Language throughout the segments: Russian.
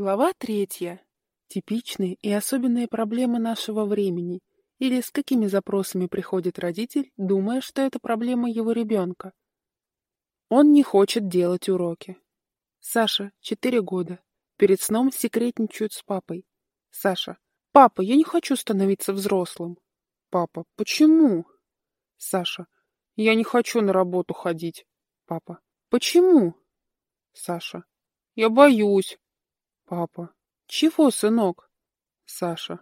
Глава третья. Типичные и особенные проблемы нашего времени. Или с какими запросами приходит родитель, думая, что это проблема его ребенка. Он не хочет делать уроки. Саша, четыре года. Перед сном секретничают с папой. Саша. Папа, я не хочу становиться взрослым. Папа. Почему? Саша. Я не хочу на работу ходить. Папа. Почему? Саша. Я боюсь. Папа. Чего, сынок? Саша.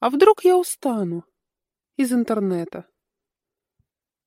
А вдруг я устану? Из интернета.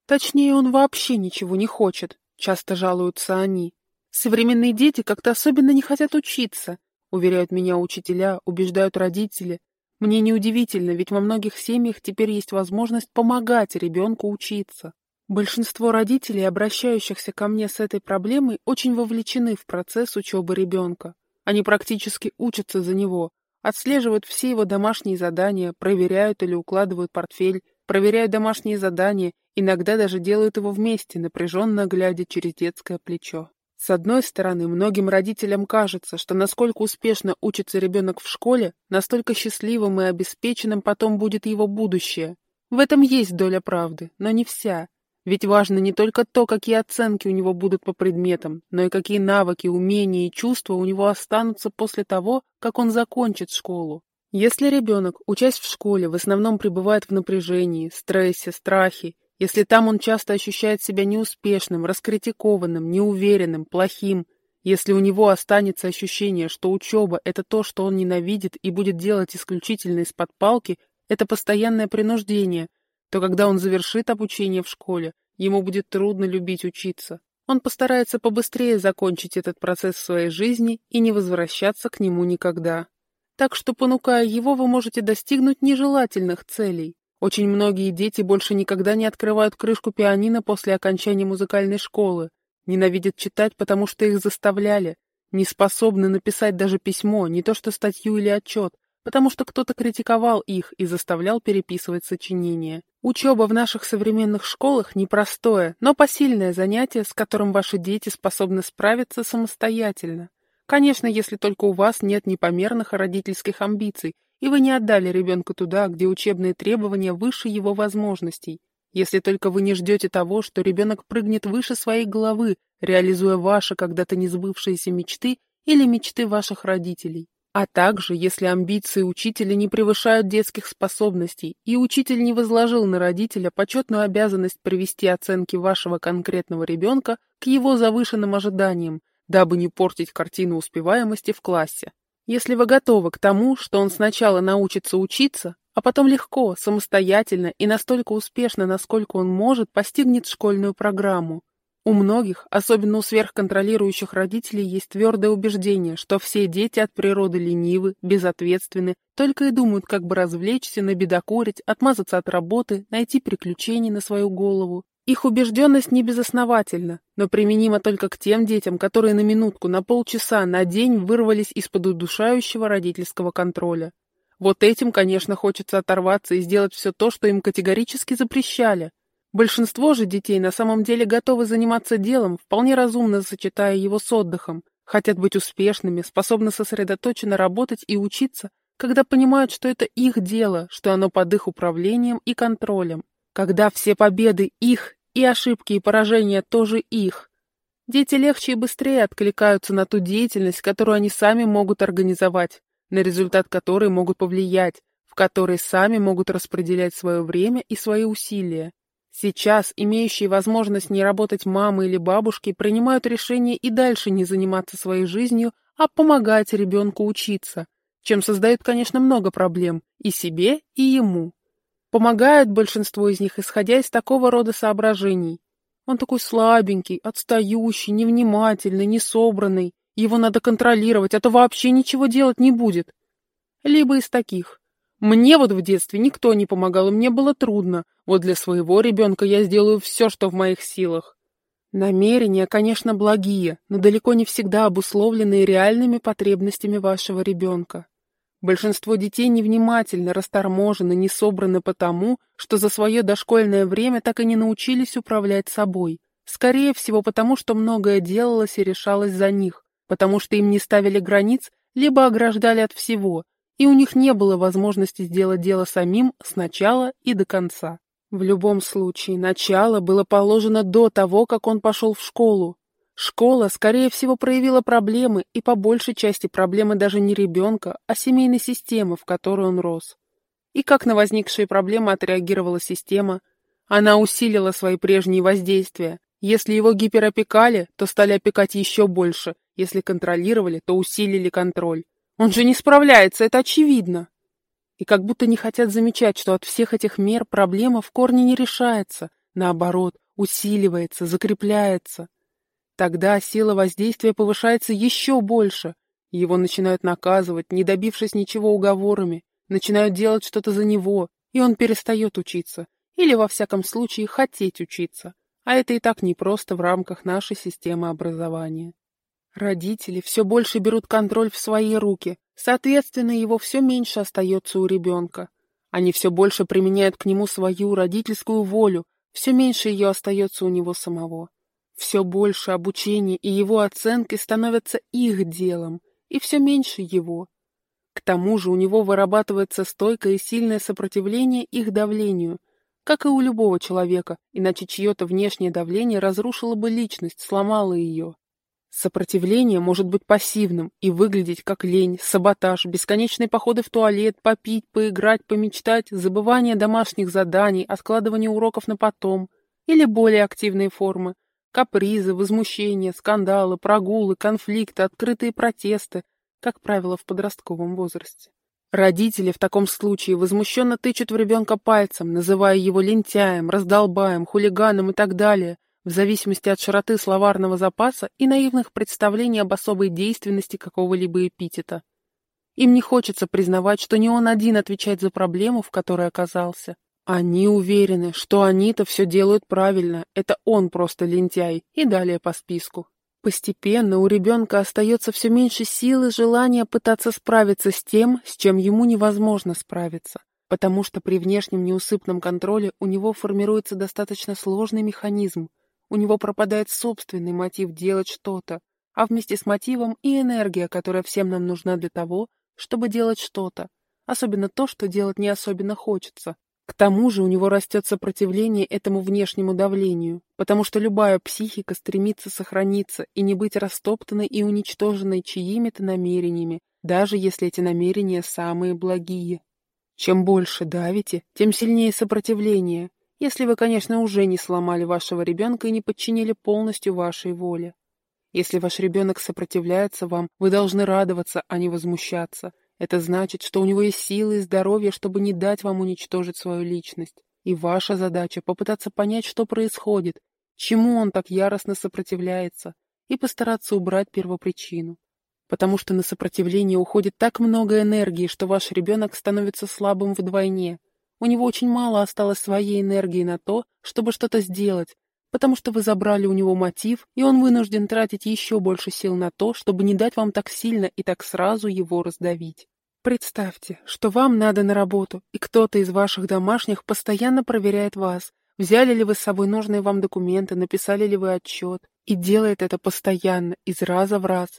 Точнее, он вообще ничего не хочет, часто жалуются они. Современные дети как-то особенно не хотят учиться, уверяют меня учителя, убеждают родители. Мне неудивительно, ведь во многих семьях теперь есть возможность помогать ребенку учиться. Большинство родителей, обращающихся ко мне с этой проблемой, очень вовлечены в процесс учебы ребенка. Они практически учатся за него, отслеживают все его домашние задания, проверяют или укладывают портфель, проверяют домашние задания, иногда даже делают его вместе, напряженно глядя через детское плечо. С одной стороны, многим родителям кажется, что насколько успешно учится ребенок в школе, настолько счастливым и обеспеченным потом будет его будущее. В этом есть доля правды, но не вся. Ведь важно не только то, какие оценки у него будут по предметам, но и какие навыки, умения и чувства у него останутся после того, как он закончит школу. Если ребенок, учась в школе, в основном пребывает в напряжении, стрессе, страхе, если там он часто ощущает себя неуспешным, раскритикованным, неуверенным, плохим, если у него останется ощущение, что учеба – это то, что он ненавидит и будет делать исключительно из-под палки, это постоянное принуждение – то когда он завершит обучение в школе, ему будет трудно любить учиться. Он постарается побыстрее закончить этот процесс в своей жизни и не возвращаться к нему никогда. Так что, понукая его, вы можете достигнуть нежелательных целей. Очень многие дети больше никогда не открывают крышку пианино после окончания музыкальной школы, ненавидят читать, потому что их заставляли, не способны написать даже письмо, не то что статью или отчет, потому что кто-то критиковал их и заставлял переписывать сочинения. Учеба в наших современных школах непростое, но посильное занятие, с которым ваши дети способны справиться самостоятельно. Конечно, если только у вас нет непомерных родительских амбиций, и вы не отдали ребенка туда, где учебные требования выше его возможностей. Если только вы не ждете того, что ребенок прыгнет выше своей головы, реализуя ваши когда-то несбывшиеся мечты или мечты ваших родителей. А также, если амбиции учителя не превышают детских способностей, и учитель не возложил на родителя почетную обязанность привести оценки вашего конкретного ребенка к его завышенным ожиданиям, дабы не портить картину успеваемости в классе. Если вы готовы к тому, что он сначала научится учиться, а потом легко, самостоятельно и настолько успешно, насколько он может, постигнет школьную программу, у многих, особенно у сверхконтролирующих родителей, есть твердое убеждение, что все дети от природы ленивы, безответственны, только и думают, как бы развлечься, набедокурить, отмазаться от работы, найти приключений на свою голову. Их убежденность не безосновательна, но применима только к тем детям, которые на минутку, на полчаса, на день вырвались из-под удушающего родительского контроля. Вот этим, конечно, хочется оторваться и сделать все то, что им категорически запрещали, Большинство же детей на самом деле готовы заниматься делом, вполне разумно сочетая его с отдыхом, хотят быть успешными, способны сосредоточенно работать и учиться, когда понимают, что это их дело, что оно под их управлением и контролем, когда все победы их и ошибки и поражения тоже их. Дети легче и быстрее откликаются на ту деятельность, которую они сами могут организовать, на результат которой могут повлиять, в которой сами могут распределять свое время и свои усилия. Сейчас имеющие возможность не работать мамы или бабушки принимают решение и дальше не заниматься своей жизнью, а помогать ребенку учиться, чем создают, конечно, много проблем и себе, и ему. Помогают большинство из них, исходя из такого рода соображений. Он такой слабенький, отстающий, невнимательный, несобранный. Его надо контролировать, а то вообще ничего делать не будет. Либо из таких. Мне вот в детстве никто не помогал, и мне было трудно. Вот для своего ребенка я сделаю все, что в моих силах. Намерения, конечно, благие, но далеко не всегда обусловленные реальными потребностями вашего ребенка. Большинство детей невнимательно, расторможены, не собраны потому, что за свое дошкольное время так и не научились управлять собой. Скорее всего, потому что многое делалось и решалось за них, потому что им не ставили границ либо ограждали от всего, и у них не было возможности сделать дело самим сначала и до конца. В любом случае, начало было положено до того, как он пошел в школу. Школа, скорее всего, проявила проблемы, и по большей части проблемы даже не ребенка, а семейной системы, в которой он рос. И как на возникшие проблемы отреагировала система? Она усилила свои прежние воздействия. Если его гиперопекали, то стали опекать еще больше. Если контролировали, то усилили контроль. Он же не справляется, это очевидно. И как будто не хотят замечать, что от всех этих мер проблема в корне не решается. Наоборот, усиливается, закрепляется. Тогда сила воздействия повышается еще больше. Его начинают наказывать, не добившись ничего уговорами начинают делать что-то за него, и он перестает учиться, или, во всяком случае, хотеть учиться. А это и так непросто в рамках нашей системы образования. Родители все больше берут контроль в свои руки, соответственно, его все меньше остается у ребенка. Они все больше применяют к нему свою родительскую волю, все меньше ее остается у него самого. Все больше обучения и его оценки становятся их делом, и все меньше его. К тому же у него вырабатывается стойкое и сильное сопротивление их давлению, как и у любого человека, иначе чье-то внешнее давление разрушило бы личность, сломало ее. Сопротивление может быть пассивным и выглядеть как лень, саботаж, бесконечные походы в туалет, попить, поиграть, помечтать, забывание домашних заданий, откладывание уроков на потом, или более активные формы, капризы, возмущения, скандалы, прогулы, конфликты, открытые протесты, как правило, в подростковом возрасте. Родители в таком случае возмущенно тычут в ребенка пальцем, называя его лентяем, раздолбаем, хулиганом и так далее, в зависимости от широты словарного запаса и наивных представлений об особой действенности какого-либо эпитета. Им не хочется признавать, что не он один отвечает за проблему, в которой оказался. Они уверены, что они-то все делают правильно, это он просто лентяй, и далее по списку. Постепенно у ребенка остается все меньше сил и желания пытаться справиться с тем, с чем ему невозможно справиться, потому что при внешнем неусыпном контроле у него формируется достаточно сложный механизм, у него пропадает собственный мотив делать что-то, а вместе с мотивом и энергия, которая всем нам нужна для того, чтобы делать что-то, особенно то, что делать не особенно хочется. К тому же у него растет сопротивление этому внешнему давлению, потому что любая психика стремится сохраниться и не быть растоптанной и уничтоженной чьими-то намерениями, даже если эти намерения самые благие. Чем больше давите, тем сильнее сопротивление, если вы, конечно, уже не сломали вашего ребенка и не подчинили полностью вашей воле. Если ваш ребенок сопротивляется вам, вы должны радоваться, а не возмущаться, это значит, что у него есть силы и здоровье, чтобы не дать вам уничтожить свою личность. И ваша задача — попытаться понять, что происходит, чему он так яростно сопротивляется, и постараться убрать первопричину. Потому что на сопротивление уходит так много энергии, что ваш ребенок становится слабым вдвойне. У него очень мало осталось своей энергии на то, чтобы что-то сделать, потому что вы забрали у него мотив, и он вынужден тратить еще больше сил на то, чтобы не дать вам так сильно и так сразу его раздавить. Представьте, что вам надо на работу, и кто-то из ваших домашних постоянно проверяет вас, взяли ли вы с собой нужные вам документы, написали ли вы отчет, и делает это постоянно, из раза в раз.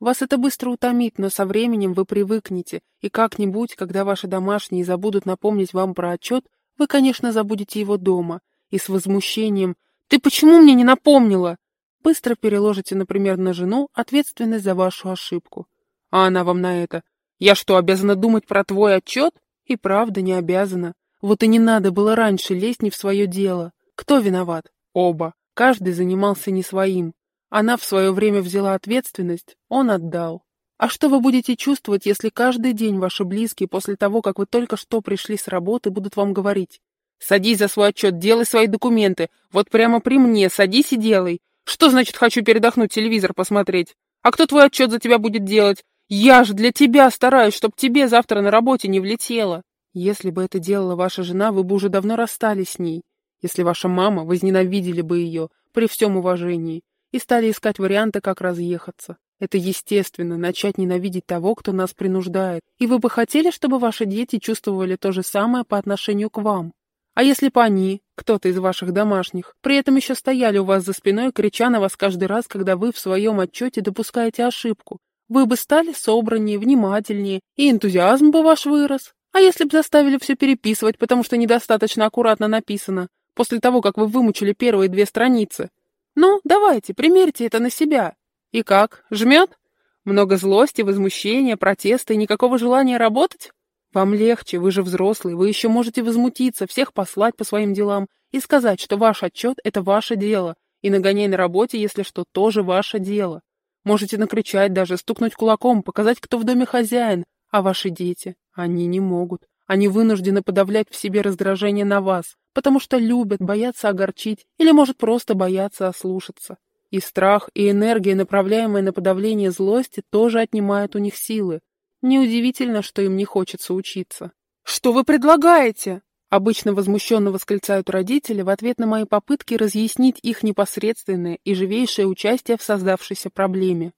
Вас это быстро утомит, но со временем вы привыкнете, и как-нибудь, когда ваши домашние забудут напомнить вам про отчет, вы, конечно, забудете его дома, и с возмущением «Ты почему мне не напомнила?» быстро переложите, например, на жену ответственность за вашу ошибку. А она вам на это я что, обязана думать про твой отчет? И правда не обязана. Вот и не надо было раньше лезть не в свое дело. Кто виноват? Оба. Каждый занимался не своим. Она в свое время взяла ответственность, он отдал. А что вы будете чувствовать, если каждый день ваши близкие после того, как вы только что пришли с работы, будут вам говорить? Садись за свой отчет, делай свои документы. Вот прямо при мне, садись и делай. Что значит хочу передохнуть, телевизор посмотреть? А кто твой отчет за тебя будет делать? Я же для тебя стараюсь, чтоб тебе завтра на работе не влетело. Если бы это делала ваша жена, вы бы уже давно расстались с ней. Если ваша мама, возненавидели бы ее, при всем уважении, и стали искать варианты, как разъехаться. Это естественно, начать ненавидеть того, кто нас принуждает. И вы бы хотели, чтобы ваши дети чувствовали то же самое по отношению к вам? А если бы они, кто-то из ваших домашних, при этом еще стояли у вас за спиной, крича на вас каждый раз, когда вы в своем отчете допускаете ошибку, Вы бы стали собраннее, внимательнее, и энтузиазм бы ваш вырос. А если бы заставили все переписывать, потому что недостаточно аккуратно написано, после того, как вы вымучили первые две страницы? Ну, давайте, примерьте это на себя. И как, жмет? Много злости, возмущения, протеста и никакого желания работать? Вам легче, вы же взрослый, вы еще можете возмутиться, всех послать по своим делам и сказать, что ваш отчет – это ваше дело, и нагоняй на работе, если что, тоже ваше дело. Можете накричать даже, стукнуть кулаком, показать, кто в доме хозяин, а ваши дети, они не могут. Они вынуждены подавлять в себе раздражение на вас, потому что любят, боятся огорчить или, может, просто боятся ослушаться. И страх, и энергия, направляемая на подавление злости, тоже отнимают у них силы. Неудивительно, что им не хочется учиться. «Что вы предлагаете?» Обычно возмущенно восклицают родители в ответ на мои попытки разъяснить их непосредственное и живейшее участие в создавшейся проблеме.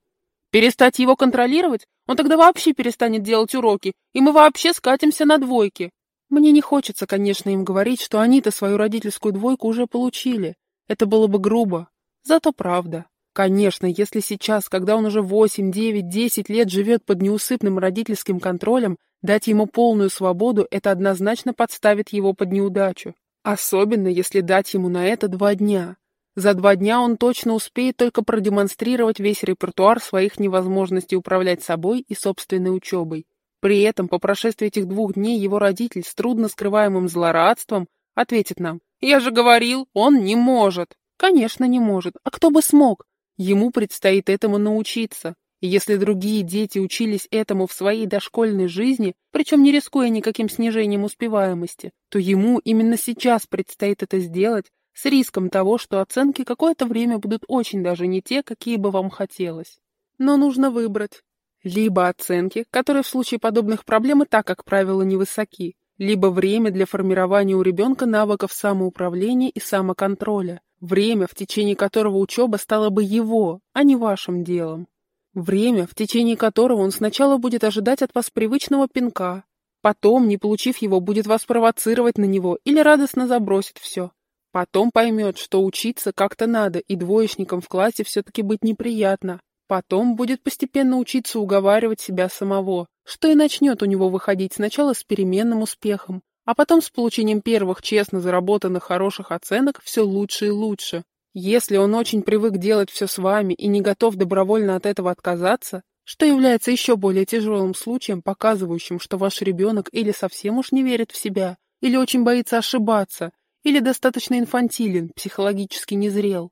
Перестать его контролировать? Он тогда вообще перестанет делать уроки, и мы вообще скатимся на двойки. Мне не хочется, конечно, им говорить, что они-то свою родительскую двойку уже получили. Это было бы грубо. Зато правда. Конечно, если сейчас, когда он уже 8, 9, 10 лет живет под неусыпным родительским контролем, Дать ему полную свободу – это однозначно подставит его под неудачу. Особенно, если дать ему на это два дня. За два дня он точно успеет только продемонстрировать весь репертуар своих невозможностей управлять собой и собственной учебой. При этом, по прошествии этих двух дней, его родитель с трудно скрываемым злорадством ответит нам «Я же говорил, он не может». Конечно, не может. А кто бы смог? Ему предстоит этому научиться. И если другие дети учились этому в своей дошкольной жизни, причем не рискуя никаким снижением успеваемости, то ему именно сейчас предстоит это сделать с риском того, что оценки какое-то время будут очень даже не те, какие бы вам хотелось. Но нужно выбрать. Либо оценки, которые в случае подобных проблем и так, как правило, невысоки, либо время для формирования у ребенка навыков самоуправления и самоконтроля, время, в течение которого учеба стала бы его, а не вашим делом. Время, в течение которого он сначала будет ожидать от вас привычного пинка, потом, не получив его, будет вас провоцировать на него или радостно забросит все. Потом поймет, что учиться как-то надо, и двоечником в классе все-таки быть неприятно. Потом будет постепенно учиться уговаривать себя самого, что и начнет у него выходить сначала с переменным успехом, а потом с получением первых честно заработанных хороших оценок все лучше и лучше, если он очень привык делать все с вами и не готов добровольно от этого отказаться, что является еще более тяжелым случаем, показывающим, что ваш ребенок или совсем уж не верит в себя, или очень боится ошибаться, или достаточно инфантилен, психологически незрел.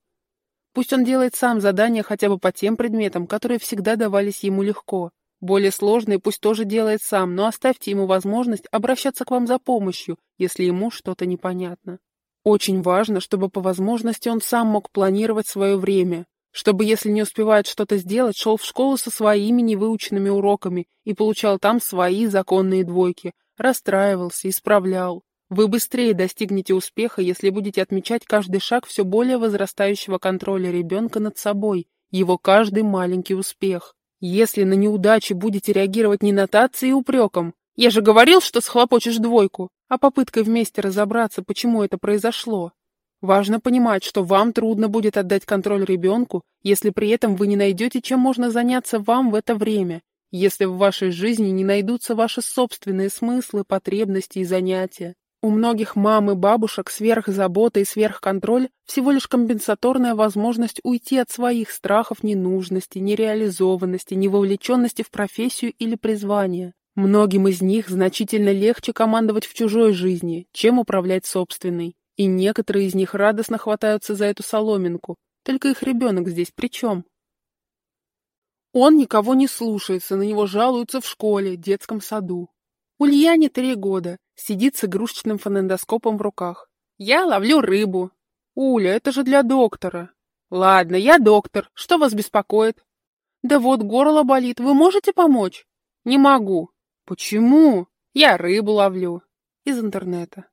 Пусть он делает сам задания хотя бы по тем предметам, которые всегда давались ему легко. Более сложные пусть тоже делает сам, но оставьте ему возможность обращаться к вам за помощью, если ему что-то непонятно. Очень важно, чтобы по возможности он сам мог планировать свое время, чтобы, если не успевает что-то сделать, шел в школу со своими невыученными уроками и получал там свои законные двойки, расстраивался, исправлял. Вы быстрее достигнете успеха, если будете отмечать каждый шаг все более возрастающего контроля ребенка над собой, его каждый маленький успех. Если на неудачи будете реагировать не нотацией и упреком, «Я же говорил, что схлопочешь двойку», а попыткой вместе разобраться, почему это произошло. Важно понимать, что вам трудно будет отдать контроль ребенку, если при этом вы не найдете, чем можно заняться вам в это время, если в вашей жизни не найдутся ваши собственные смыслы, потребности и занятия. У многих мам и бабушек сверхзабота и сверхконтроль всего лишь компенсаторная возможность уйти от своих страхов ненужности, нереализованности, невовлеченности в профессию или призвание. Многим из них значительно легче командовать в чужой жизни, чем управлять собственной. И некоторые из них радостно хватаются за эту соломинку. Только их ребенок здесь при чем? Он никого не слушается, на него жалуются в школе, детском саду. Ульяне три года, сидит с игрушечным фонендоскопом в руках. Я ловлю рыбу. Уля, это же для доктора. Ладно, я доктор, что вас беспокоит? Да вот, горло болит, вы можете помочь? Не могу. Почему? Я рыбу ловлю. Из интернета.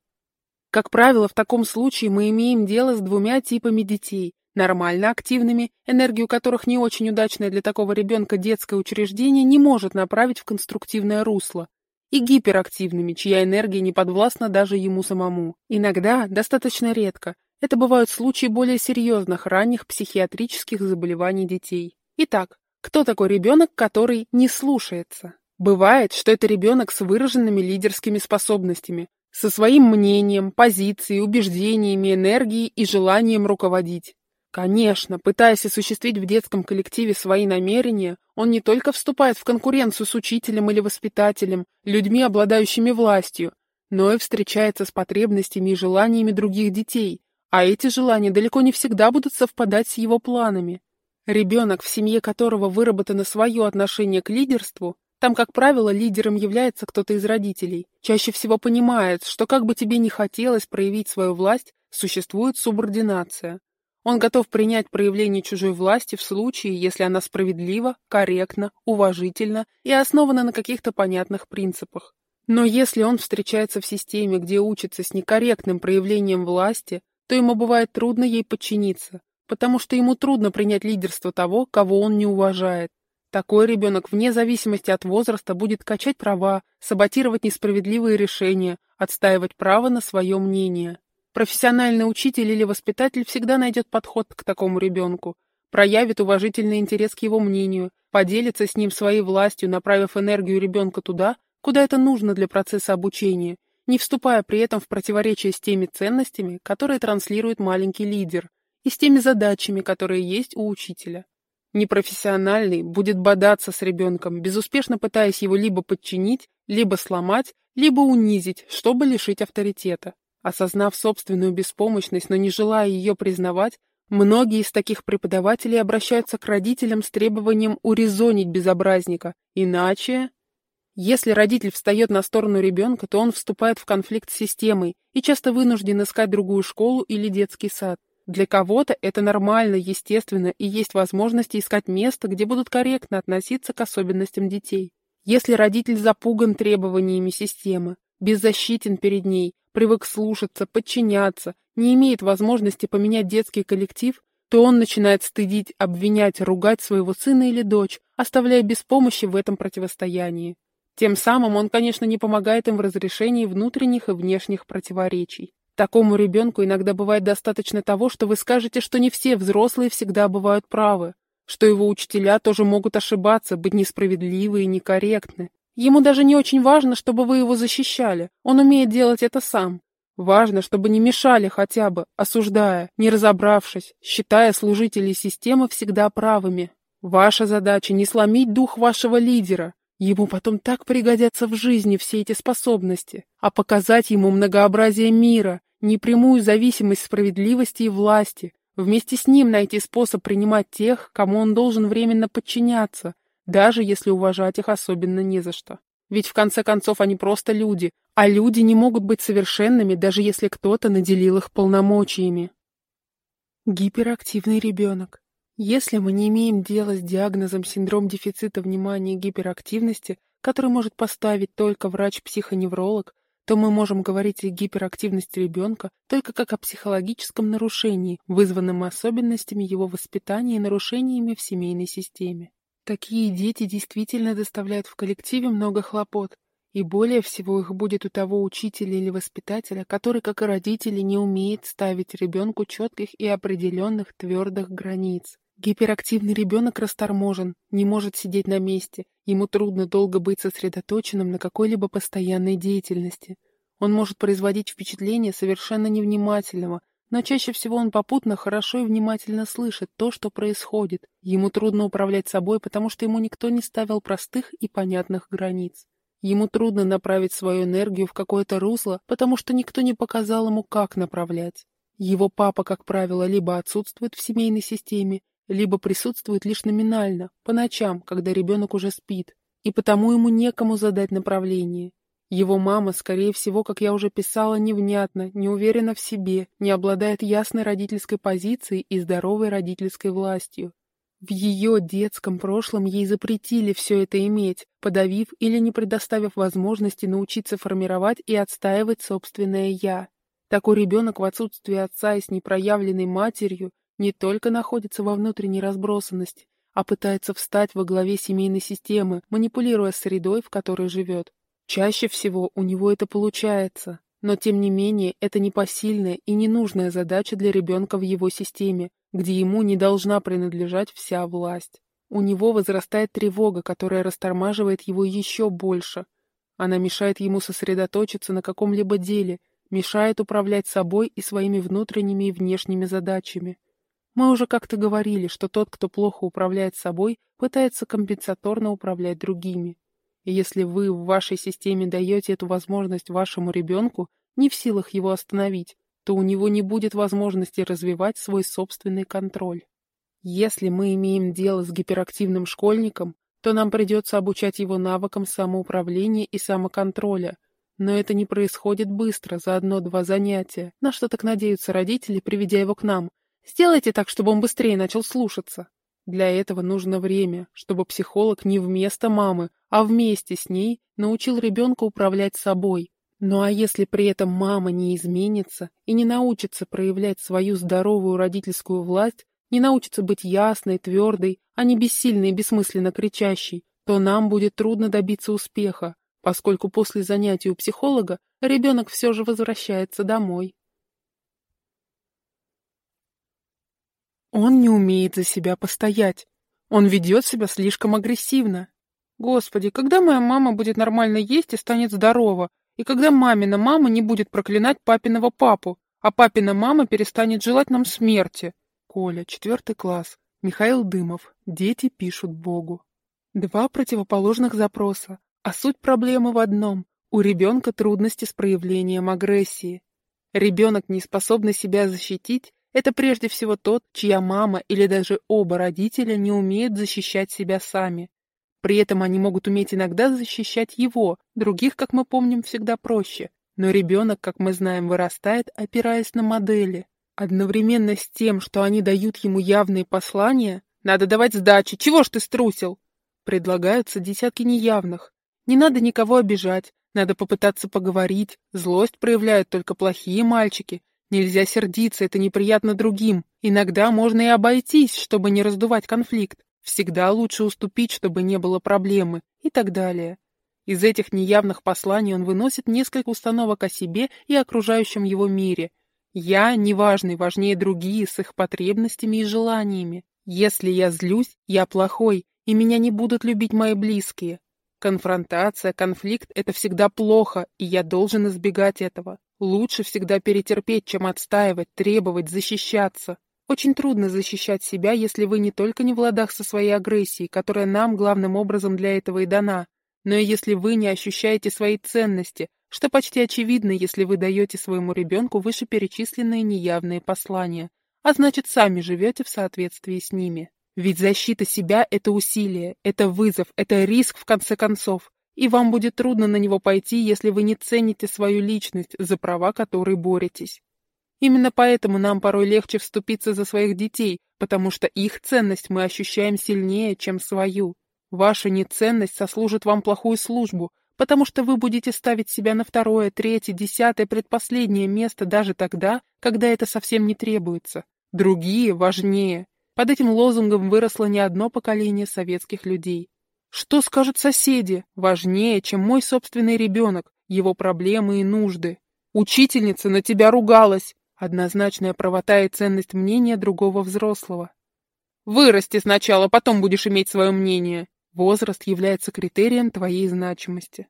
Как правило, в таком случае мы имеем дело с двумя типами детей. Нормально активными, энергию которых не очень удачное для такого ребенка детское учреждение не может направить в конструктивное русло. И гиперактивными, чья энергия не подвластна даже ему самому. Иногда, достаточно редко, это бывают случаи более серьезных ранних психиатрических заболеваний детей. Итак, Кто такой ребенок, который не слушается? Бывает, что это ребенок с выраженными лидерскими способностями, со своим мнением, позицией, убеждениями, энергией и желанием руководить. Конечно, пытаясь осуществить в детском коллективе свои намерения, он не только вступает в конкуренцию с учителем или воспитателем, людьми, обладающими властью, но и встречается с потребностями и желаниями других детей, а эти желания далеко не всегда будут совпадать с его планами. Ребенок, в семье которого выработано свое отношение к лидерству, там, как правило, лидером является кто-то из родителей, чаще всего понимает, что как бы тебе ни хотелось проявить свою власть, существует субординация. Он готов принять проявление чужой власти в случае, если она справедлива, корректна, уважительна и основана на каких-то понятных принципах. Но если он встречается в системе, где учится с некорректным проявлением власти, то ему бывает трудно ей подчиниться, потому что ему трудно принять лидерство того, кого он не уважает. Такой ребенок вне зависимости от возраста будет качать права, саботировать несправедливые решения, отстаивать право на свое мнение. Профессиональный учитель или воспитатель всегда найдет подход к такому ребенку, проявит уважительный интерес к его мнению, поделится с ним своей властью, направив энергию ребенка туда, куда это нужно для процесса обучения, не вступая при этом в противоречие с теми ценностями, которые транслирует маленький лидер, и с теми задачами, которые есть у учителя. Непрофессиональный будет бодаться с ребенком, безуспешно пытаясь его либо подчинить, либо сломать, либо унизить, чтобы лишить авторитета. Осознав собственную беспомощность, но не желая ее признавать, многие из таких преподавателей обращаются к родителям с требованием урезонить безобразника, иначе... Если родитель встает на сторону ребенка, то он вступает в конфликт с системой и часто вынужден искать другую школу или детский сад. Для кого-то это нормально, естественно, и есть возможность искать место, где будут корректно относиться к особенностям детей. Если родитель запуган требованиями системы, беззащитен перед ней, привык слушаться, подчиняться, не имеет возможности поменять детский коллектив, то он начинает стыдить, обвинять, ругать своего сына или дочь, оставляя без помощи в этом противостоянии. Тем самым он, конечно, не помогает им в разрешении внутренних и внешних противоречий. Такому ребенку иногда бывает достаточно того, что вы скажете, что не все взрослые всегда бывают правы, что его учителя тоже могут ошибаться, быть несправедливы и некорректны, Ему даже не очень важно, чтобы вы его защищали. Он умеет делать это сам. Важно, чтобы не мешали хотя бы, осуждая, не разобравшись, считая служителей системы всегда правыми. Ваша задача не сломить дух вашего лидера. Ему потом так пригодятся в жизни все эти способности, а показать ему многообразие мира, непрямую зависимость справедливости и власти, вместе с ним найти способ принимать тех, кому он должен временно подчиняться, даже если уважать их особенно не за что. Ведь в конце концов они просто люди, а люди не могут быть совершенными, даже если кто-то наделил их полномочиями. Гиперактивный ребенок. Если мы не имеем дела с диагнозом синдром дефицита внимания и гиперактивности, который может поставить только врач-психоневролог, то мы можем говорить о гиперактивности ребенка только как о психологическом нарушении, вызванном особенностями его воспитания и нарушениями в семейной системе. Такие дети действительно доставляют в коллективе много хлопот, и более всего их будет у того учителя или воспитателя, который, как и родители, не умеет ставить ребенку четких и определенных твердых границ. Гиперактивный ребенок расторможен, не может сидеть на месте, ему трудно долго быть сосредоточенным на какой-либо постоянной деятельности. Он может производить впечатление совершенно невнимательного, но чаще всего он попутно хорошо и внимательно слышит то, что происходит. Ему трудно управлять собой, потому что ему никто не ставил простых и понятных границ. Ему трудно направить свою энергию в какое-то русло, потому что никто не показал ему, как направлять. Его папа, как правило, либо отсутствует в семейной системе, либо присутствует лишь номинально, по ночам, когда ребенок уже спит, и потому ему некому задать направление. Его мама, скорее всего, как я уже писала, невнятно, не уверена в себе, не обладает ясной родительской позицией и здоровой родительской властью. В ее детском прошлом ей запретили все это иметь, подавив или не предоставив возможности научиться формировать и отстаивать собственное «я». Такой ребенок в отсутствии отца и с непроявленной матерью не только находится во внутренней разбросанности, а пытается встать во главе семейной системы, манипулируя средой, в которой живет. Чаще всего у него это получается, но тем не менее это непосильная и ненужная задача для ребенка в его системе, где ему не должна принадлежать вся власть. у него возрастает тревога, которая растормаживает его еще больше. Она мешает ему сосредоточиться на каком-либо деле, мешает управлять собой и своими внутренними и внешними задачами. Мы уже как-то говорили, что тот, кто плохо управляет собой, пытается компенсаторно управлять другими. Если вы в вашей системе даете эту возможность вашему ребенку, не в силах его остановить, то у него не будет возможности развивать свой собственный контроль. Если мы имеем дело с гиперактивным школьником, то нам придется обучать его навыкам самоуправления и самоконтроля. Но это не происходит быстро, за одно-два занятия, на что так надеются родители, приведя его к нам. Сделайте так, чтобы он быстрее начал слушаться. Для этого нужно время, чтобы психолог не вместо мамы, а вместе с ней научил ребенка управлять собой, ну а если при этом мама не изменится и не научится проявлять свою здоровую родительскую власть, не научится быть ясной, твердой, а не бессильной и бессмысленно кричащей, то нам будет трудно добиться успеха, поскольку после занятий у психолога ребенок все же возвращается домой. Он не умеет за себя постоять. Он ведет себя слишком агрессивно. Господи, когда моя мама будет нормально есть и станет здорова, и когда мамина мама не будет проклинать папиного папу, а папина мама перестанет желать нам смерти. Коля, четвертый класс. Михаил Дымов. Дети пишут Богу. Два противоположных запроса, а суть проблемы в одном. У ребенка трудности с проявлением агрессии. Ребенок, не способный себя защитить, это прежде всего тот, чья мама или даже оба родителя не умеют защищать себя сами. При этом они могут уметь иногда защищать его, других, как мы помним, всегда проще. Но ребенок, как мы знаем, вырастает, опираясь на модели. Одновременно с тем, что они дают ему явные послания, надо давать сдачи, чего ж ты струсил? Предлагаются десятки неявных. Не надо никого обижать, надо попытаться поговорить, злость проявляют только плохие мальчики. Нельзя сердиться, это неприятно другим. Иногда можно и обойтись, чтобы не раздувать конфликт. Всегда лучше уступить, чтобы не было проблемы, и так далее. Из этих неявных посланий он выносит несколько установок о себе и окружающем его мире. Я неважный, важнее другие с их потребностями и желаниями. Если я злюсь, я плохой, и меня не будут любить мои близкие. Конфронтация, конфликт — это всегда плохо, и я должен избегать этого. Лучше всегда перетерпеть, чем отстаивать, требовать, защищаться. Очень трудно защищать себя, если вы не только не в ладах со своей агрессией, которая нам главным образом для этого и дана, но и если вы не ощущаете свои ценности, что почти очевидно, если вы даете своему ребенку вышеперечисленные неявные послания, а значит сами живете в соответствии с ними. Ведь защита себя – это усилие, это вызов, это риск в конце концов, и вам будет трудно на него пойти, если вы не цените свою личность, за права которой боретесь. Именно поэтому нам порой легче вступиться за своих детей, потому что их ценность мы ощущаем сильнее, чем свою. Ваша неценность сослужит вам плохую службу, потому что вы будете ставить себя на второе, третье, десятое, предпоследнее место даже тогда, когда это совсем не требуется. Другие важнее. Под этим лозунгом выросло не одно поколение советских людей. Что скажут соседи? Важнее, чем мой собственный ребенок, его проблемы и нужды. Учительница на тебя ругалась. Однозначная правота и ценность мнения другого взрослого. Вырасти сначала, потом будешь иметь свое мнение. Возраст является критерием твоей значимости.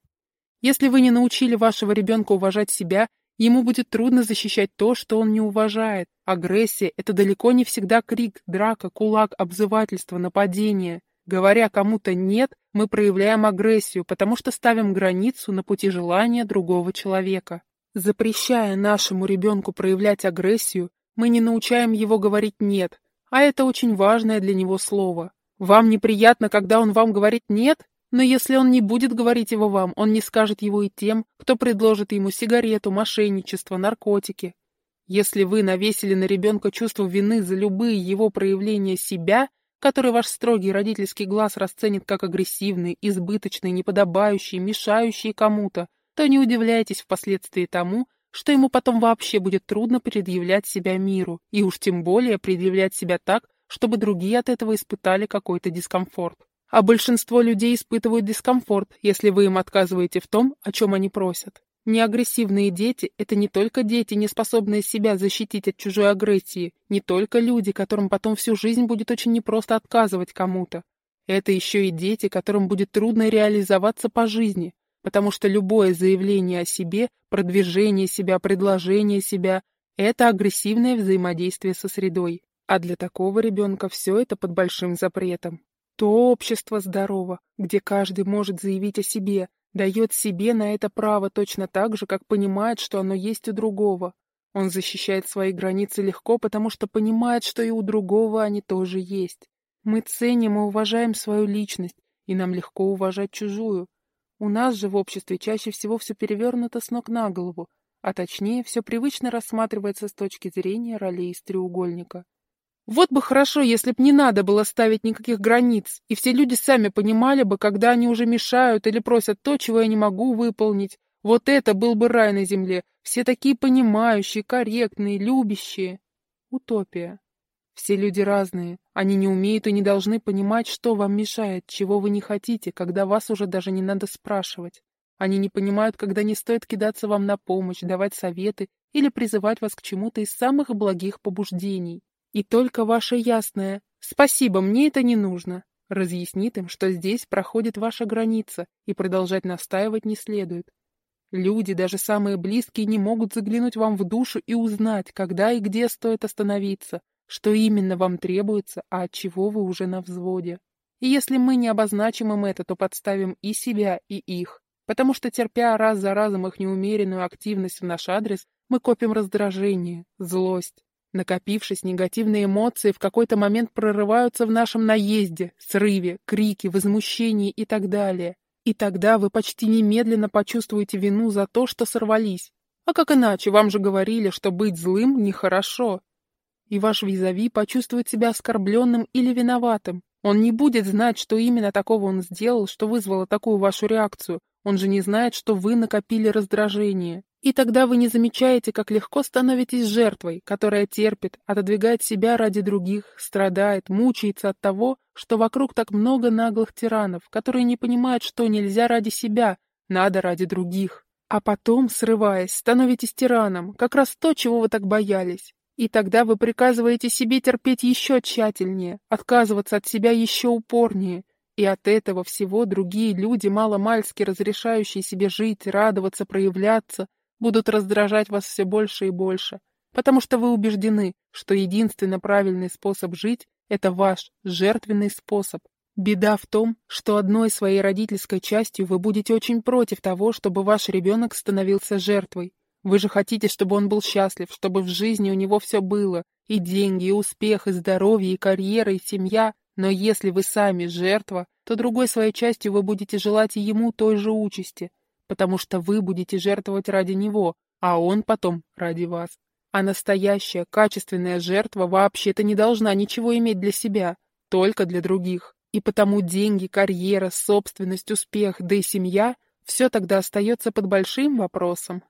Если вы не научили вашего ребенка уважать себя, ему будет трудно защищать то, что он не уважает. Агрессия – это далеко не всегда крик, драка, кулак, обзывательство, нападение. Говоря кому-то «нет», мы проявляем агрессию, потому что ставим границу на пути желания другого человека. Запрещая нашему ребенку проявлять агрессию, мы не научаем его говорить «нет», а это очень важное для него слово. Вам неприятно, когда он вам говорит «нет», но если он не будет говорить его вам, он не скажет его и тем, кто предложит ему сигарету, мошенничество, наркотики. Если вы навесили на ребенка чувство вины за любые его проявления себя, которые ваш строгий родительский глаз расценит как агрессивные, избыточные, неподобающие, мешающие кому-то, то не удивляйтесь впоследствии тому, что ему потом вообще будет трудно предъявлять себя миру, и уж тем более предъявлять себя так, чтобы другие от этого испытали какой-то дискомфорт. А большинство людей испытывают дискомфорт, если вы им отказываете в том, о чем они просят. Неагрессивные дети – это не только дети, не способные себя защитить от чужой агрессии, не только люди, которым потом всю жизнь будет очень непросто отказывать кому-то. Это еще и дети, которым будет трудно реализоваться по жизни, потому что любое заявление о себе, продвижение себя, предложение себя – это агрессивное взаимодействие со средой. А для такого ребенка все это под большим запретом. То общество здорово, где каждый может заявить о себе, дает себе на это право точно так же, как понимает, что оно есть у другого. Он защищает свои границы легко, потому что понимает, что и у другого они тоже есть. Мы ценим и уважаем свою личность, и нам легко уважать чужую. У нас же в обществе чаще всего все перевернуто с ног на голову, а точнее, все привычно рассматривается с точки зрения ролей из треугольника. Вот бы хорошо, если б не надо было ставить никаких границ, и все люди сами понимали бы, когда они уже мешают или просят то, чего я не могу выполнить, вот это был бы рай на земле. Все такие понимающие, корректные, любящие. Утопия. Все люди разные. Они не умеют и не должны понимать, что вам мешает, чего вы не хотите, когда вас уже даже не надо спрашивать. Они не понимают, когда не стоит кидаться вам на помощь, давать советы или призывать вас к чему-то из самых благих побуждений. И только ваше ясное «спасибо, мне это не нужно» разъяснит им, что здесь проходит ваша граница, и продолжать настаивать не следует. Люди, даже самые близкие, не могут заглянуть вам в душу и узнать, когда и где стоит остановиться, что именно вам требуется, а от чего вы уже на взводе. И если мы не обозначим им это, то подставим и себя, и их. Потому что, терпя раз за разом их неумеренную активность в наш адрес, мы копим раздражение, злость. Накопившись, негативные эмоции в какой-то момент прорываются в нашем наезде, срыве, крике, возмущении и так далее. И тогда вы почти немедленно почувствуете вину за то, что сорвались. А как иначе, вам же говорили, что быть злым нехорошо. И ваш визави почувствует себя оскорбленным или виноватым. Он не будет знать, что именно такого он сделал, что вызвало такую вашу реакцию. Он же не знает, что вы накопили раздражение. И тогда вы не замечаете, как легко становитесь жертвой, которая терпит, отодвигает себя ради других, страдает, мучается от того, что вокруг так много наглых тиранов, которые не понимают, что нельзя ради себя, надо ради других. А потом, срываясь, становитесь тираном, как раз то, чего вы так боялись. И тогда вы приказываете себе терпеть еще тщательнее, отказываться от себя еще упорнее. И от этого всего другие люди, мало-мальски разрешающие себе жить, радоваться, проявляться, будут раздражать вас все больше и больше, потому что вы убеждены, что единственно правильный способ жить – это ваш жертвенный способ. Беда в том, что одной своей родительской частью вы будете очень против того, чтобы ваш ребенок становился жертвой. Вы же хотите, чтобы он был счастлив, чтобы в жизни у него все было, и деньги, и успех, и здоровье, и карьера, и семья. Но если вы сами жертва, то другой своей частью вы будете желать и ему той же участи, потому что вы будете жертвовать ради него, а он потом ради вас. А настоящая, качественная жертва вообще-то не должна ничего иметь для себя, только для других. И потому деньги, карьера, собственность, успех, да и семья – все тогда остается под большим вопросом.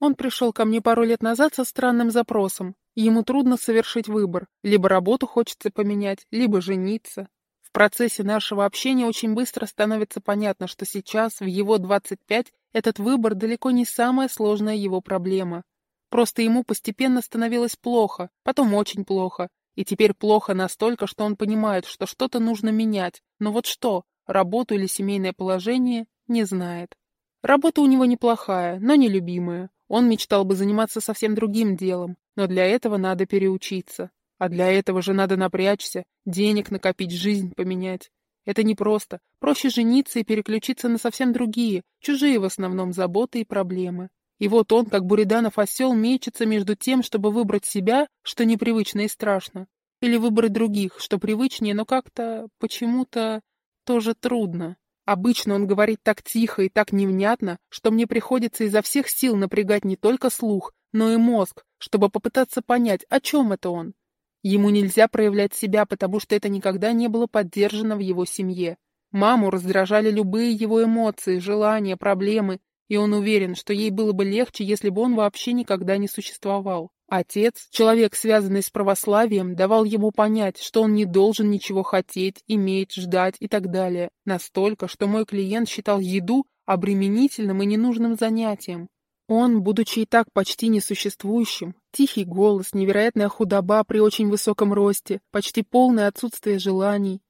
Он пришел ко мне пару лет назад со странным запросом. Ему трудно совершить выбор. Либо работу хочется поменять, либо жениться процессе нашего общения очень быстро становится понятно, что сейчас, в его 25, этот выбор далеко не самая сложная его проблема. Просто ему постепенно становилось плохо, потом очень плохо, и теперь плохо настолько, что он понимает, что что-то нужно менять, но вот что, работу или семейное положение, не знает. Работа у него неплохая, но нелюбимая. Он мечтал бы заниматься совсем другим делом, но для этого надо переучиться. А для этого же надо напрячься, денег накопить, жизнь поменять. Это непросто. Проще жениться и переключиться на совсем другие, чужие в основном заботы и проблемы. И вот он, как Буриданов осел, мечется между тем, чтобы выбрать себя, что непривычно и страшно, или выбрать других, что привычнее, но как-то, почему-то, тоже трудно. Обычно он говорит так тихо и так невнятно, что мне приходится изо всех сил напрягать не только слух, но и мозг, чтобы попытаться понять, о чем это он. Ему нельзя проявлять себя, потому что это никогда не было поддержано в его семье. Маму раздражали любые его эмоции, желания, проблемы, и он уверен, что ей было бы легче, если бы он вообще никогда не существовал. Отец, человек, связанный с православием, давал ему понять, что он не должен ничего хотеть, иметь, ждать и так далее. Настолько, что мой клиент считал еду обременительным и ненужным занятием. Он, будучи и так почти несуществующим, тихий голос, невероятная худоба при очень высоком росте, почти полное отсутствие желаний.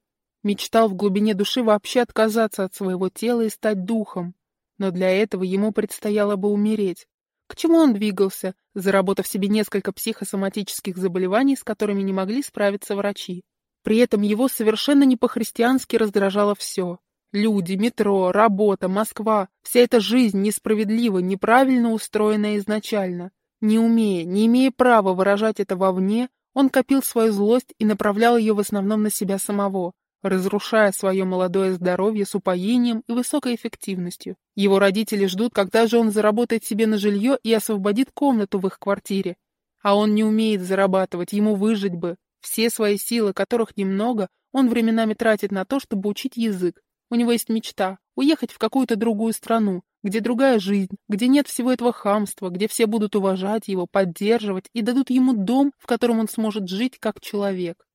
Мечтал в глубине души вообще отказаться от своего тела и стать духом. Но для этого ему предстояло бы умереть. К чему он двигался, заработав себе несколько психосоматических заболеваний, с которыми не могли справиться врачи? При этом его совершенно не по-христиански раздражало все. Люди, метро, работа, Москва — вся эта жизнь несправедлива, неправильно устроена изначально. Не умея, не имея права выражать это вовне, он копил свою злость и направлял ее в основном на себя самого, разрушая свое молодое здоровье с упоением и высокой эффективностью. Его родители ждут, когда же он заработает себе на жилье и освободит комнату в их квартире. А он не умеет зарабатывать, ему выжить бы. Все свои силы, которых немного, он временами тратит на то, чтобы учить язык. У него есть мечта — уехать в какую-то другую страну, где другая жизнь, где нет всего этого хамства, где все будут уважать его, поддерживать и дадут ему дом, в котором он сможет жить как человек.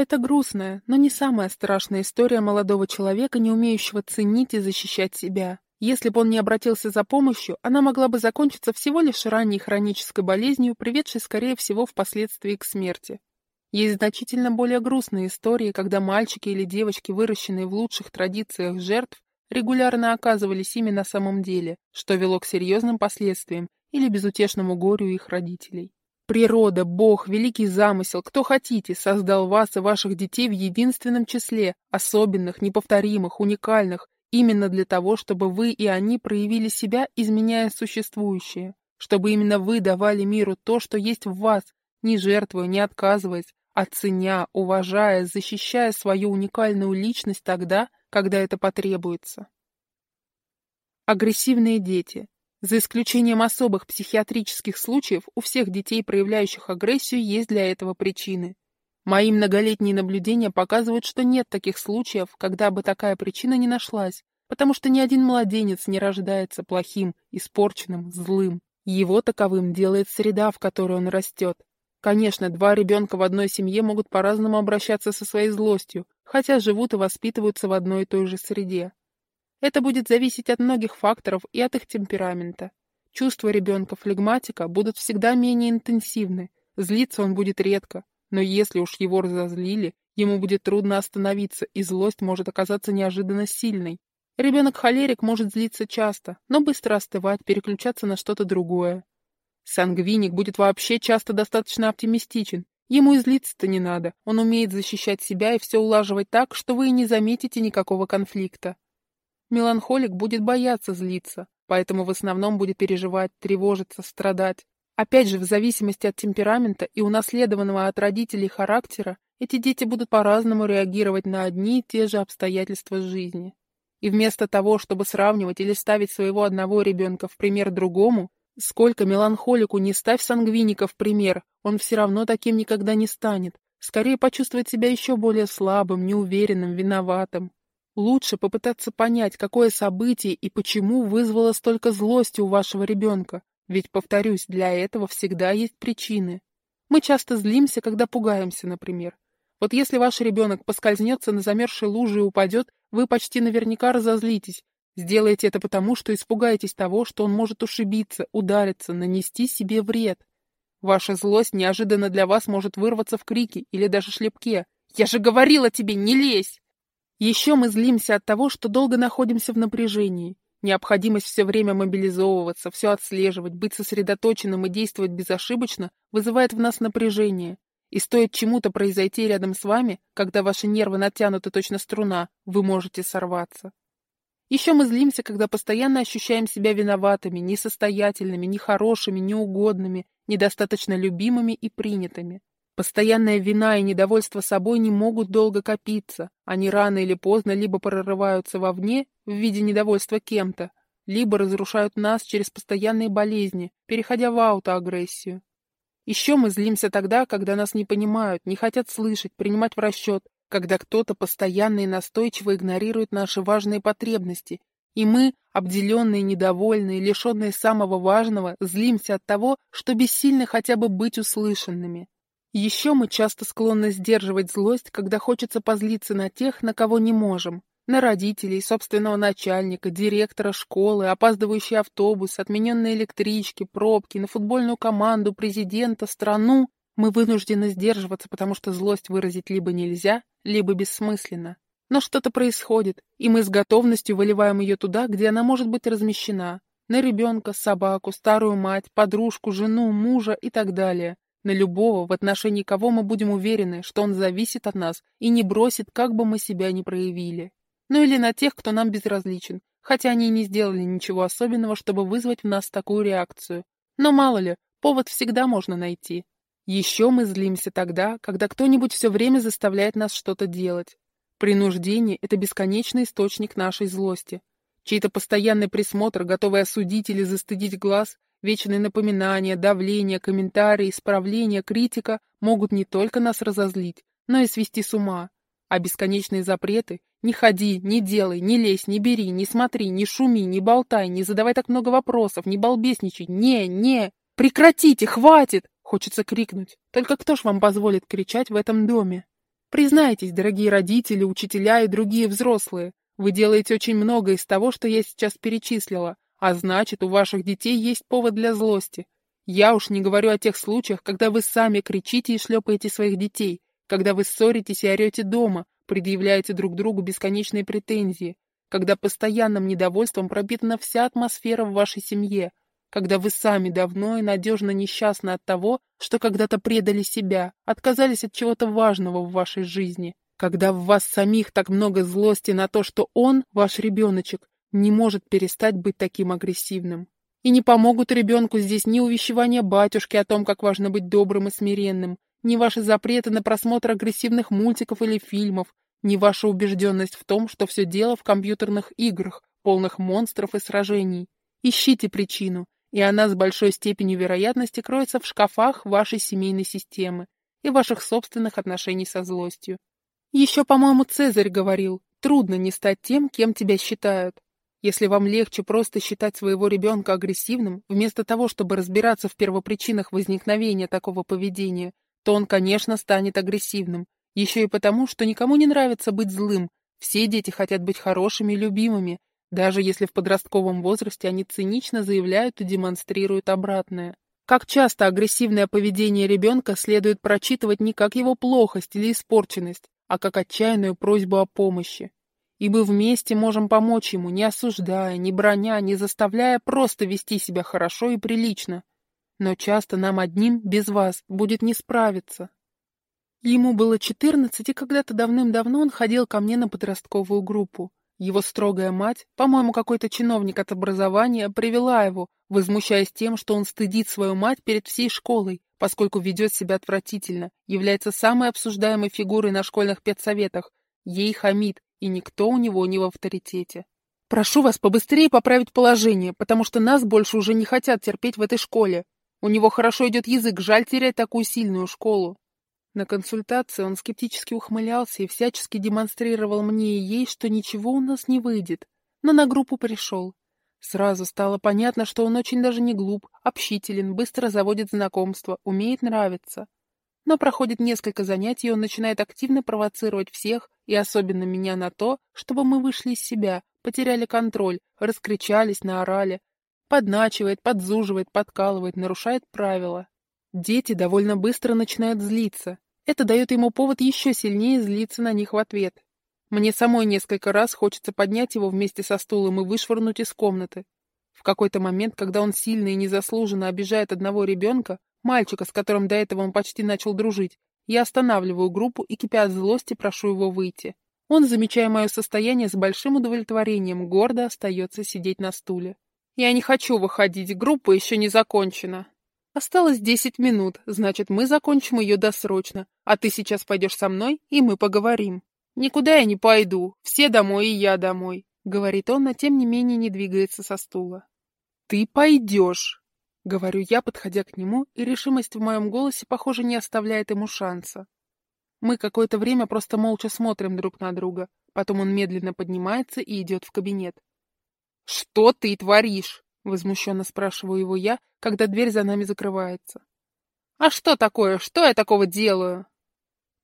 Это грустная, но не самая страшная история молодого человека, не умеющего ценить и защищать себя. Если бы он не обратился за помощью, она могла бы закончиться всего лишь ранней хронической болезнью, приведшей, скорее всего, впоследствии к смерти. Есть значительно более грустные истории, когда мальчики или девочки, выращенные в лучших традициях жертв, регулярно оказывались ими на самом деле, что вело к серьезным последствиям или безутешному горю их родителей. Природа, Бог, великий замысел, кто хотите, создал вас и ваших детей в единственном числе, особенных, неповторимых, уникальных, именно для того, чтобы вы и они проявили себя, изменяя существующее, чтобы именно вы давали миру то, что есть в вас, не жертвуя, не отказываясь, а уважая, защищая свою уникальную личность тогда, когда это потребуется. Агрессивные дети. За исключением особых психиатрических случаев, у всех детей, проявляющих агрессию, есть для этого причины. Мои многолетние наблюдения показывают, что нет таких случаев, когда бы такая причина не нашлась, потому что ни один младенец не рождается плохим, испорченным, злым. Его таковым делает среда, в которой он растет. Конечно, два ребенка в одной семье могут по-разному обращаться со своей злостью, хотя живут и воспитываются в одной и той же среде. Это будет зависеть от многих факторов и от их темперамента. Чувства ребенка-флегматика будут всегда менее интенсивны, злиться он будет редко, но если уж его разозлили, ему будет трудно остановиться, и злость может оказаться неожиданно сильной. Ребенок-холерик может злиться часто, но быстро остывать, переключаться на что-то другое. Сангвиник будет вообще часто достаточно оптимистичен. Ему и злиться-то не надо, он умеет защищать себя и все улаживать так, что вы и не заметите никакого конфликта. Меланхолик будет бояться злиться, поэтому в основном будет переживать, тревожиться, страдать. Опять же, в зависимости от темперамента и унаследованного от родителей характера, эти дети будут по-разному реагировать на одни и те же обстоятельства жизни. И вместо того, чтобы сравнивать или ставить своего одного ребенка в пример другому, сколько меланхолику не ставь сангвиника в пример, он все равно таким никогда не станет. Скорее почувствует себя еще более слабым, неуверенным, виноватым. Лучше попытаться понять, какое событие и почему вызвало столько злости у вашего ребенка, ведь, повторюсь, для этого всегда есть причины. Мы часто злимся, когда пугаемся, например. Вот если ваш ребенок поскользнется на замерзшей луже и упадет, вы почти наверняка разозлитесь. Сделайте это потому, что испугаетесь того, что он может ушибиться, удариться, нанести себе вред. Ваша злость неожиданно для вас может вырваться в крике или даже шлепке. «Я же говорила тебе, не лезь!» Еще мы злимся от того, что долго находимся в напряжении. Необходимость все время мобилизовываться, все отслеживать, быть сосредоточенным и действовать безошибочно вызывает в нас напряжение. И стоит чему-то произойти рядом с вами, когда ваши нервы натянуты точно струна, вы можете сорваться. Еще мы злимся, когда постоянно ощущаем себя виноватыми, несостоятельными, нехорошими, неугодными, недостаточно любимыми и принятыми. Постоянная вина и недовольство собой не могут долго копиться. Они рано или поздно либо прорываются вовне в виде недовольства кем-то, либо разрушают нас через постоянные болезни, переходя в аутоагрессию. Еще мы злимся тогда, когда нас не понимают, не хотят слышать, принимать в расчет, когда кто-то постоянно и настойчиво игнорирует наши важные потребности, и мы, обделенные, недовольные, лишенные самого важного, злимся от того, что бессильны хотя бы быть услышанными. Еще мы часто склонны сдерживать злость, когда хочется позлиться на тех, на кого не можем. На родителей, собственного начальника, директора школы, опаздывающий автобус, отмененные электрички, пробки, на футбольную команду, президента, страну. Мы вынуждены сдерживаться, потому что злость выразить либо нельзя, либо бессмысленно. Но что-то происходит, и мы с готовностью выливаем ее туда, где она может быть размещена. На ребенка, собаку, старую мать, подружку, жену, мужа и так далее. На любого, в отношении кого мы будем уверены, что он зависит от нас и не бросит, как бы мы себя ни проявили. Ну или на тех, кто нам безразличен, хотя они и не сделали ничего особенного, чтобы вызвать в нас такую реакцию. Но мало ли, повод всегда можно найти. Еще мы злимся тогда, когда кто-нибудь все время заставляет нас что-то делать. Принуждение — это бесконечный источник нашей злости. Чей-то постоянный присмотр, готовый осудить или застыдить глаз, вечные напоминания, давление, комментарии, исправления, критика могут не только нас разозлить, но и свести с ума. А бесконечные запреты — не ходи, не делай, не лезь, не бери, не смотри, не шуми, не болтай, не задавай так много вопросов, не балбесничай, не, не, прекратите, хватит! Хочется крикнуть. Только кто ж вам позволит кричать в этом доме? Признайтесь, дорогие родители, учителя и другие взрослые, вы делаете очень много из того, что я сейчас перечислила, а значит, у ваших детей есть повод для злости. Я уж не говорю о тех случаях, когда вы сами кричите и шлепаете своих детей, когда вы ссоритесь и орете дома, предъявляете друг другу бесконечные претензии, когда постоянным недовольством пропитана вся атмосфера в вашей семье, когда вы сами давно и надежно несчастны от того, что когда-то предали себя, отказались от чего-то важного в вашей жизни, когда в вас самих так много злости на то, что он, ваш ребеночек, не может перестать быть таким агрессивным. И не помогут ребенку здесь ни увещевания батюшки о том, как важно быть добрым и смиренным, ни ваши запреты на просмотр агрессивных мультиков или фильмов, ни ваша убежденность в том, что все дело в компьютерных играх, полных монстров и сражений. Ищите причину, и она с большой степенью вероятности кроется в шкафах вашей семейной системы и ваших собственных отношений со злостью. Еще, по-моему, Цезарь говорил, трудно не стать тем, кем тебя считают. Если вам легче просто считать своего ребенка агрессивным, вместо того, чтобы разбираться в первопричинах возникновения такого поведения, то он, конечно, станет агрессивным. Еще и потому, что никому не нравится быть злым. Все дети хотят быть хорошими и любимыми, даже если в подростковом возрасте они цинично заявляют и демонстрируют обратное. Как часто агрессивное поведение ребенка следует прочитывать не как его плохость или испорченность, а как отчаянную просьбу о помощи. И мы вместе можем помочь ему, не осуждая, не броня, не заставляя просто вести себя хорошо и прилично. Но часто нам одним, без вас, будет не справиться. Ему было четырнадцать, и когда-то давным-давно он ходил ко мне на подростковую группу. Его строгая мать, по-моему, какой-то чиновник от образования, привела его, возмущаясь тем, что он стыдит свою мать перед всей школой, поскольку ведет себя отвратительно, является самой обсуждаемой фигурой на школьных педсоветах, ей хамит, и никто у него не в авторитете. Прошу вас побыстрее поправить положение, потому что нас больше уже не хотят терпеть в этой школе. У него хорошо идет язык, жаль терять такую сильную школу. На консультации он скептически ухмылялся и всячески демонстрировал мне и ей, что ничего у нас не выйдет, но на группу пришел. Сразу стало понятно, что он очень даже не глуп, общителен, быстро заводит знакомства, умеет нравиться. Но проходит несколько занятий, и он начинает активно провоцировать всех, и особенно меня на то, чтобы мы вышли из себя, потеряли контроль, раскричались, наорали. Подначивает, подзуживает, подкалывает, нарушает правила. Дети довольно быстро начинают злиться. Это дает ему повод еще сильнее злиться на них в ответ. Мне самой несколько раз хочется поднять его вместе со стулом и вышвырнуть из комнаты. В какой-то момент, когда он сильно и незаслуженно обижает одного ребенка, мальчика, с которым до этого он почти начал дружить, я останавливаю группу и, кипя от злости, прошу его выйти. Он, замечая мое состояние, с большим удовлетворением гордо остается сидеть на стуле. «Я не хочу выходить, группа еще не закончена», Осталось десять минут, значит, мы закончим ее досрочно, а ты сейчас пойдешь со мной, и мы поговорим. Никуда я не пойду, все домой и я домой, говорит он, но тем не менее не двигается со стула. Ты пойдешь, говорю я, подходя к нему, и решимость в моем голосе, похоже, не оставляет ему шанса. Мы какое-то время просто молча смотрим друг на друга, потом он медленно поднимается и идет в кабинет. «Что ты творишь?» Возмущенно спрашиваю его я, когда дверь за нами закрывается. «А что такое? Что я такого делаю?»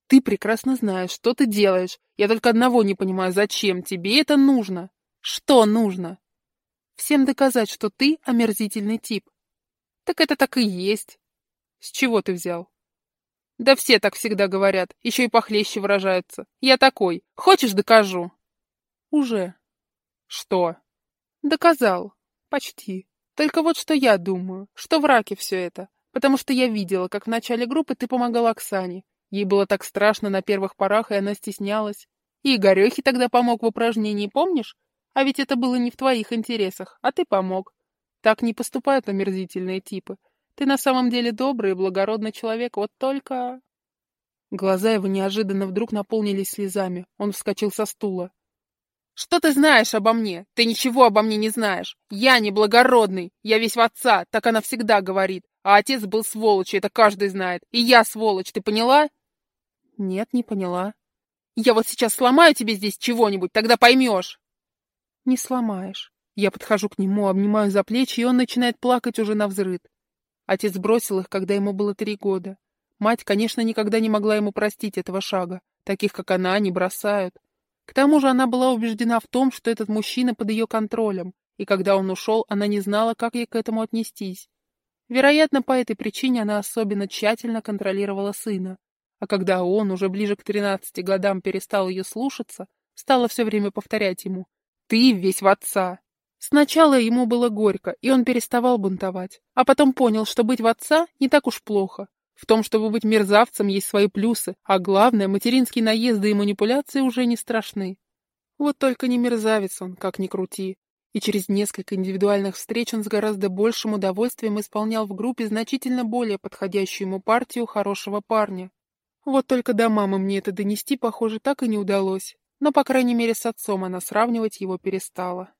«Ты прекрасно знаешь, что ты делаешь. Я только одного не понимаю, зачем тебе это нужно? Что нужно?» «Всем доказать, что ты омерзительный тип». «Так это так и есть». «С чего ты взял?» Да все так всегда говорят, еще и похлеще выражаются. Я такой. Хочешь, докажу? Уже. Что? Доказал. Почти. Только вот что я думаю, что в раке все это. Потому что я видела, как в начале группы ты помогал Оксане. Ей было так страшно на первых порах, и она стеснялась. И Игорехе тогда помог в упражнении, помнишь? А ведь это было не в твоих интересах, а ты помог. Так не поступают омерзительные типы. Ты на самом деле добрый и благородный человек, вот только...» Глаза его неожиданно вдруг наполнились слезами. Он вскочил со стула. «Что ты знаешь обо мне? Ты ничего обо мне не знаешь. Я не благородный. Я весь в отца, так она всегда говорит. А отец был сволочь, это каждый знает. И я сволочь, ты поняла?» «Нет, не поняла». «Я вот сейчас сломаю тебе здесь чего-нибудь, тогда поймешь». «Не сломаешь». Я подхожу к нему, обнимаю за плечи, и он начинает плакать уже на взрыд. Отец бросил их, когда ему было три года. Мать, конечно, никогда не могла ему простить этого шага. Таких, как она, не бросают. К тому же она была убеждена в том, что этот мужчина под ее контролем, и когда он ушел, она не знала, как ей к этому отнестись. Вероятно, по этой причине она особенно тщательно контролировала сына. А когда он, уже ближе к тринадцати годам, перестал ее слушаться, стала все время повторять ему «Ты весь в отца, Сначала ему было горько, и он переставал бунтовать, а потом понял, что быть в отца не так уж плохо. В том, чтобы быть мерзавцем, есть свои плюсы, а главное, материнские наезды и манипуляции уже не страшны. Вот только не мерзавец он, как ни крути. И через несколько индивидуальных встреч он с гораздо большим удовольствием исполнял в группе значительно более подходящую ему партию хорошего парня. Вот только до мамы мне это донести, похоже, так и не удалось. Но, по крайней мере, с отцом она сравнивать его перестала.